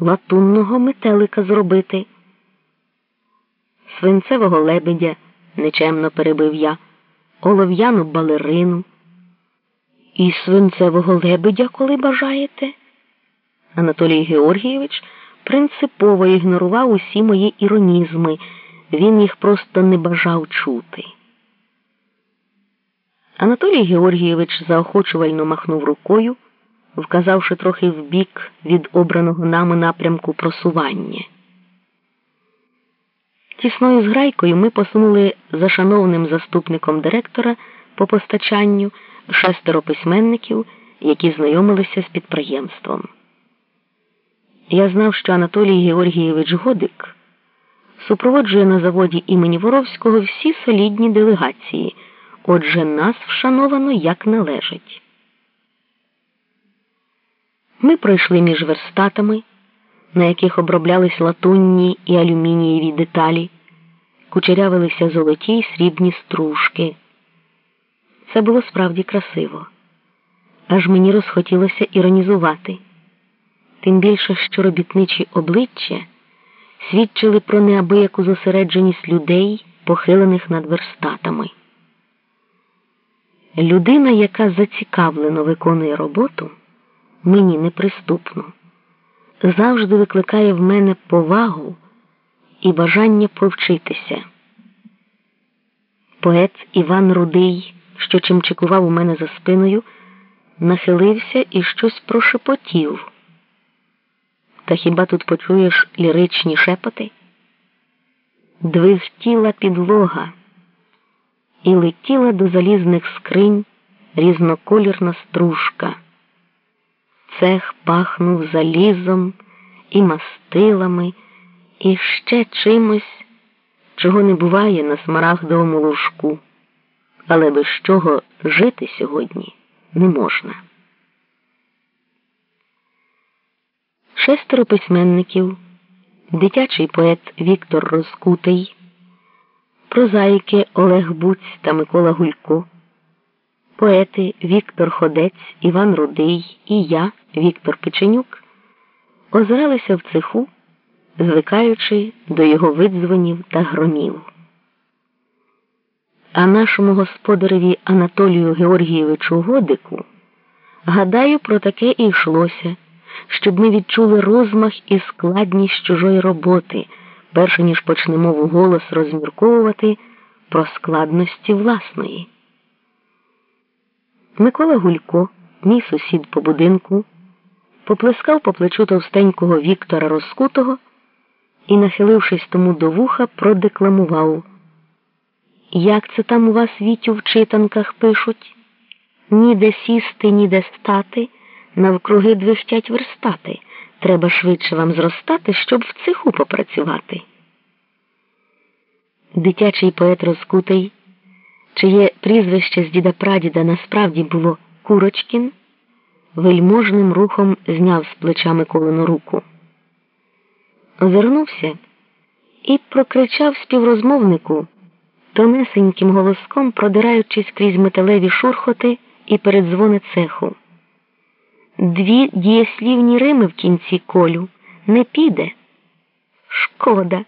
латунного метелика зробити. Свинцевого лебедя, нечемно перебив я, олов'яну балерину. І свинцевого лебедя, коли бажаєте. Анатолій Георгійович принципово ігнорував усі мої іронізми, він їх просто не бажав чути. Анатолій Георгійович заохочувально махнув рукою, вказавши трохи вбік від обраного нами напрямку просування. Тісною зграйкою ми посунули за шановним заступником директора по постачанню шестеро письменників, які знайомилися з підприємством. Я знав, що Анатолій Георгійович Годик супроводжує на заводі імені Воровського всі солідні делегації, отже, нас вшановано як належить. Ми пройшли між верстатами, на яких оброблялись латунні і алюмінієві деталі, кучерявилися золоті й срібні стружки. Це було справді красиво, аж мені розхотілося іронізувати, тим більше, що робітничі обличчя свідчили про неабияку зосередженість людей, похилених над верстатами. Людина, яка зацікавлено виконує роботу, мені неприступно, завжди викликає в мене повагу і бажання повчитися. Поет Іван Рудий що чимчикував у мене за спиною, нахилився і щось прошепотів. Та хіба тут почуєш ліричні шепоти? Двигтіла підлога і летіла до залізних скринь різноколірна стружка. Цех пахнув залізом і мастилами, і ще чимось, чого не буває на смарагдовому лужку але без чого жити сьогодні не можна. Шестеро письменників, дитячий поет Віктор Розкутий, прозаїки Олег Буць та Микола Гулько, поети Віктор Ходець, Іван Рудий і я, Віктор Печенюк, озиралися в цеху, звикаючи до його видзвонів та громів. А нашому господареві Анатолію Георгійовичу Годику, гадаю, про таке і йшлося, щоб ми відчули розмах і складність чужої роботи, перше ніж почнемо вголос розмірковувати про складності власної. Микола Гулько, мій сусід по будинку, поплескав по плечу товстенького Віктора Розкутого і, нахилившись тому до вуха, продекламував. Як це там у вас Вітю в читанках пишуть? Ніде сісти, ніде стати, навкруги двихтять верстати. Треба швидше вам зростати, щоб в цеху попрацювати. Дитячий поет Розкутий, чиє прізвище з діда прадіда насправді було Курочкін, вельможним рухом зняв з плеча Миколину руку. Озирнувся і прокричав співрозмовнику тонесеньким голоском продираючись крізь металеві шурхоти і передзвони цеху. Дві дієслівні рими в кінці колю не піде. Шкода,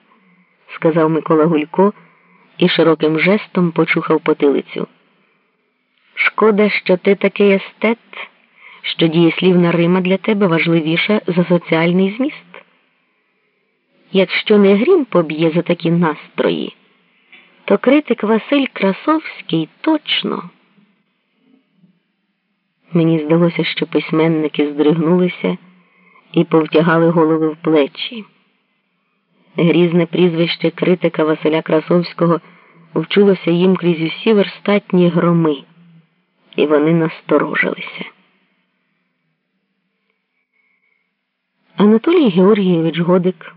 сказав Микола Гулько і широким жестом почухав потилицю. Шкода, що ти такий естет, що дієслівна рима для тебе важливіша за соціальний зміст. Якщо не грім поб'є за такі настрої то критик Василь Красовський точно. Мені здалося, що письменники здригнулися і повтягали голови в плечі. Грізне прізвище критика Василя Красовського вчулося їм крізь усі верстатні громи, і вони насторожилися. Анатолій Георгійович Годик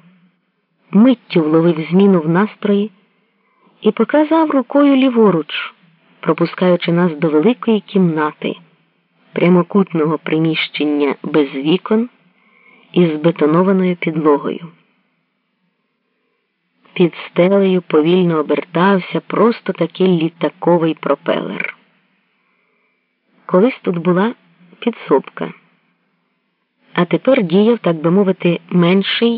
миттю вловив зміну в настрої і показав рукою ліворуч, пропускаючи нас до великої кімнати, прямокутного приміщення без вікон із бетонованою підлогою. Під стелею повільно обертався просто такий літаковий пропелер. Колись тут була підсобка. а тепер діяв, так би мовити, менший